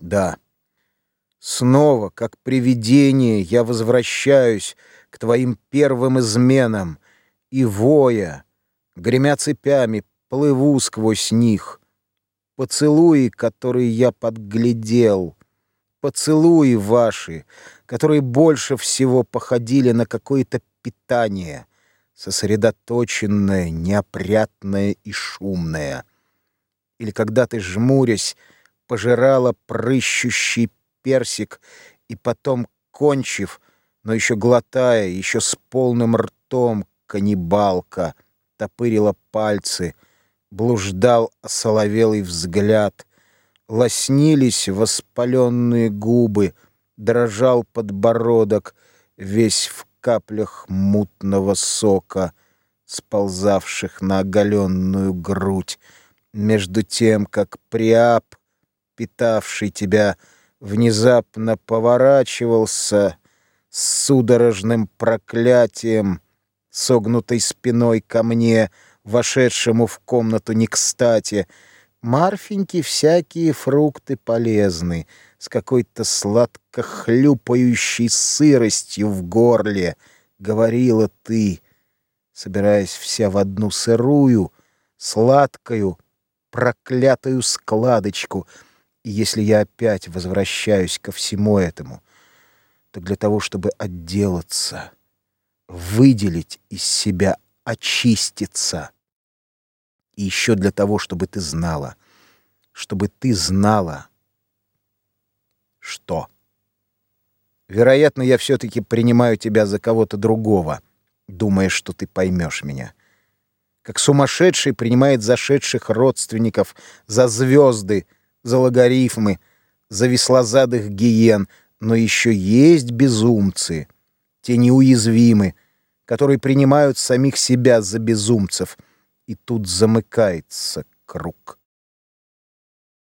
Да, снова, как привидение, я возвращаюсь к твоим первым изменам и, воя, гремя цепями, плыву сквозь них. Поцелуи, которые я подглядел, поцелуи ваши, которые больше всего походили на какое-то питание, сосредоточенное, неопрятное и шумное. Или когда ты, жмурясь, пожирала прыщущий персик и потом, кончив, но еще глотая, еще с полным ртом, каннибалка, топырила пальцы, блуждал осоловелый взгляд, лоснились воспаленные губы, дрожал подбородок, весь в каплях мутного сока, сползавших на оголенную грудь, между тем, как Приап питавший тебя, внезапно поворачивался с судорожным проклятием, согнутой спиной ко мне, вошедшему в комнату не кстати. Марфеньки всякие фрукты полезны, с какой-то сладко хлюпающей сыростью в горле, говорила ты, собираясь вся в одну сырую, сладкую, проклятую складочку — и если я опять возвращаюсь ко всему этому, то для того, чтобы отделаться, выделить из себя, очиститься, и еще для того, чтобы ты знала, чтобы ты знала, что... Вероятно, я все-таки принимаю тебя за кого-то другого, думая, что ты поймешь меня. Как сумасшедший принимает зашедших родственников за звезды, за логарифмы, за веслозадых гиен, но еще есть безумцы, те неуязвимы, которые принимают самих себя за безумцев, и тут замыкается круг.